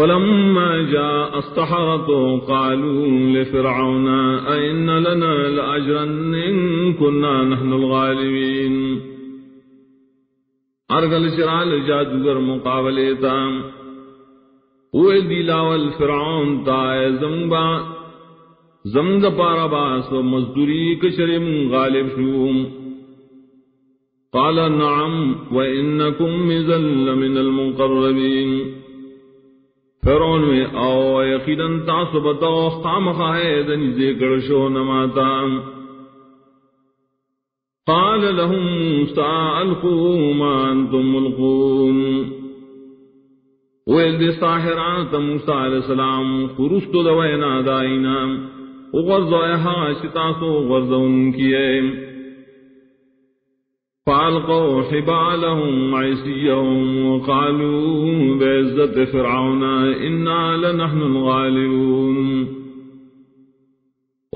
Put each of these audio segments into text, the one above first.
فلما جاء السحرة قالوا لفرعون أئن لنا لأجرا إن كنا نحن الغالبين. ارگل شرال جادوگر مقابلے تا. اوے دیلاول فرعون تا زنبا زمد پارا باس و مزدوری کشرم غالب شوم. قال نعم وإنكم مزل من المقربين. فرعون میں او یقیدن تاسو بتاو خام خائے دنی ذکر شو نماتا قال لهم موسى، القوا ما انتم ملقون. ویل دی ساحران تا موسیٰ علیہ السلام خرستو دوائنا دائنا وغرزو ایہا شتاسو غرزو کیے فالقوا حبالهم عيسيهم وقالوا بعزة فرعون إنا لنحن الغالبون.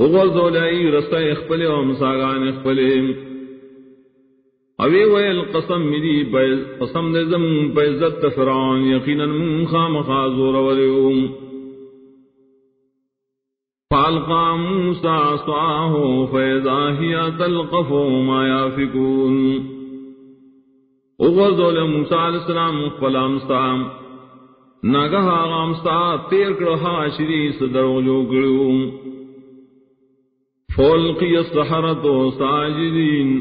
وغزوا لأي رسا يخبلي ومساقان يخبلي اوی ویل قسم ملی قسم نظم بعزت فرعون یقینا من خام خازور ولیوم فالقى موسى عصاه فإذا هي تلقف ما يافكون. اغوذ موسى عليه السلام فلام سام ناگہا غامستا تیر کرہا شری صدر جو گڑو فولقی السحرت ساجدین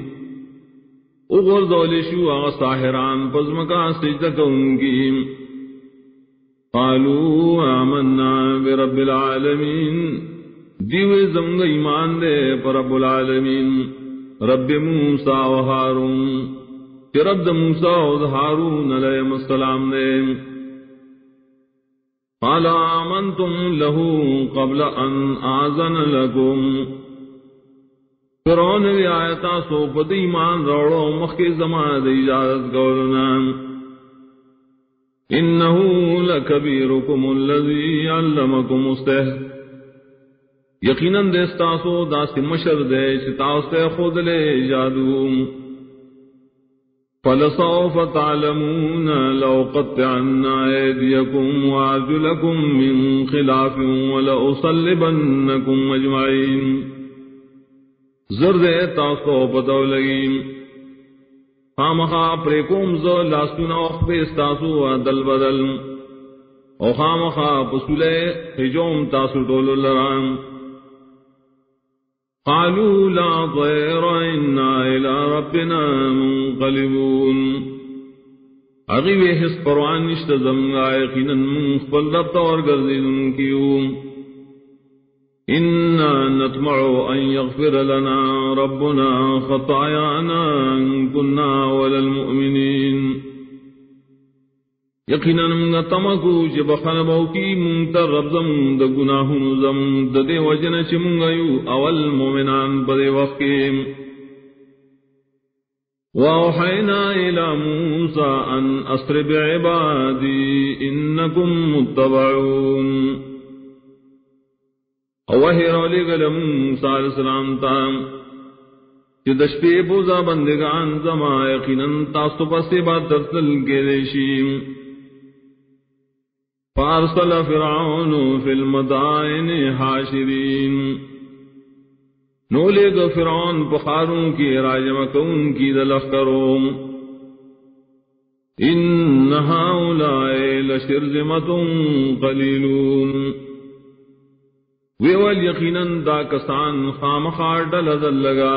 اغوذ لشو آغا ساحران پزمکا سجدہ ان کی. قالوا آمنا برب العالمين دیو زمگ ایمان دے پر رب العالمین، رب موسا و ہارون۔ کہ رب موسا و ہارون علیہ السلام دے۔ قال آمنتم له قبل ان آزن لکم۔ فرعون بھی آیتا سو پت ایمان روڑو مخی زمان دے اجازت گولنا۔ انہو لکبیرکم اللذی علمکم استہد یقیناً دستاسو داس مشر دے چتاس خود لے جادو فلسوف تعلمون لو قطعن ايديكم وارجلكم من خلاف ولأصلبنكم اجمعين زرد تاسو پتو لگیم خامخا پریکوم زو لاسونا اخبی استاسو دل بدل. او خامخا پسولے حجوم تاسو ٹولو لرام قالوا لا ضير، إنا إلى ربنا منقلبون. أغيب حس قرآن نشتزم آيقنا من خبل ربطور قرزين كيوم إنا نطمع أن يغفر لنا ربنا خطايانا إن كنا ولا المؤمنين. یقینا منگا تمکو چی بخان باوکی منتا رب زم دا گناہن زم دا دے وجن چی منگا یو اول مومنان بدے وقیم وَأَوْحَيْنَا إِلَى مُوسَىٰ أَنْ أَسْرِ بِعِبَادِي إِنَّكُمْ مُتَّبَعُونَ. وحی رولی گلم موسیٰ علیہ السلام تام کہ دشپی بوزا بندگان زما یقیناً تاستو پسی بات ترسل کے دیشیم فارسل فرعون في المدائن حاشرين نولے گا فرعون بخاروں کی راجم کی دلخ کرو ان هؤلاء لشرذمة قليلون ویول یقینا دا کسان خامخار ڈل دل لگا۔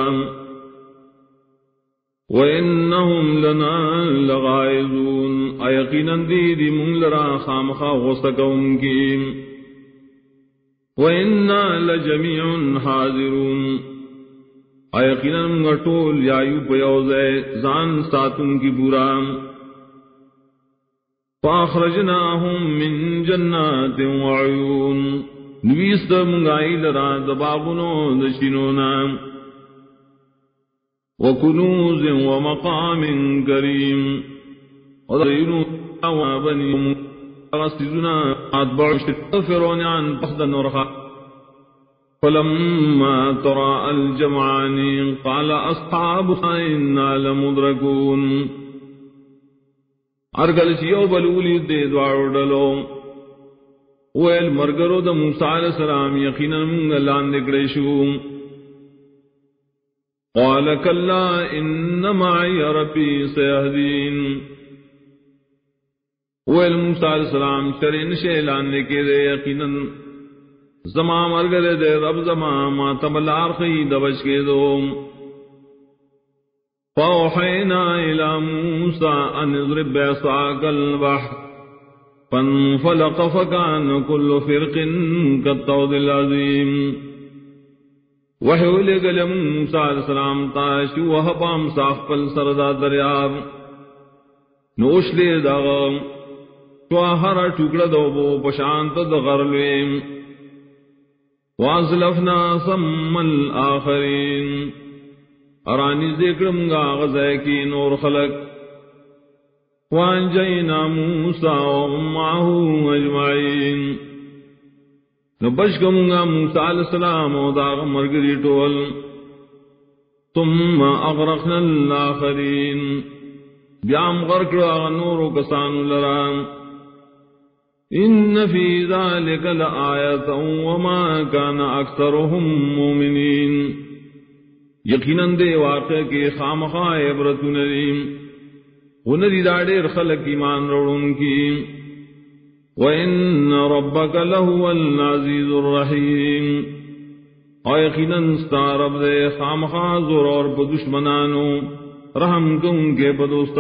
وَإِنَّهُمْ لَنَا لَغَائِزُونَ اَيَقِينًا دِي دِي مُنْ لَرَا خَامْخَا غُسَكَوْنْ كِيم وَإِنَّا لَجَمِيعٌ حَاضِرُونَ. اَيَقِينًا مُنْغَٹُول یایو پیوزے زان ساتن کی برام فَأَخْرَجْنَاهُمْ مِنْ جَنَّاتٍ وَعُيُونَ. نویس در منگائی لرا دباغنو دشنونام وكنوز ومقام كريم. وذرين وابني غسلنا أتبع فرعون عن فخد نورها فلما ترى الجمعان قال أصحابها إنا لمدركون. أرقل شيو بلولي دي دوار دلو. ویل مرگرو دا موسیٰ علیہ السلام یقینا منگ لان نکڑے شو قال کلا ان معی ربی سیہدین ویل موسیٰ علیہ السلام شرین شیلان نکے دے یقینا زما مرگر دے رب زما ما تبلار خی دبش کے دو. فوحینا الى موسیٰ ان اضرب بیساک البحر فانفلق فكان كل فرق كالطود العظيم وحیو لگل موسیٰ علیہ السلام تاشو وحبام صاف پل سردا دریاب نوش لے داغم شواہر ٹکڑ دوبو پشانت دغرلویم وازلفنا سم الآخرین ارانی ذکرم گا غزے کی نور خلق۔ وانجینا موسیٰ وانجينا موسى ومعه أجمعين نبشكم موسى عليه السلام وداغ مرقري طول ثم أغرقنا الآخرين بيام غرق راغ النور كسان لرام إن في ذلك لآية وما كان أكثرهم مؤمنين يقينا دي واقع كي خامخا عبرت نديم وندی داڑیر خلق ایمان روڑن کی. وَإِنَّ رَبَّكَ لَهُوَ الْعَزِيزُ الرَّحِيمُ۔ او یقیناً ستا رب دے خامخاز اور پا رحم کن کے پا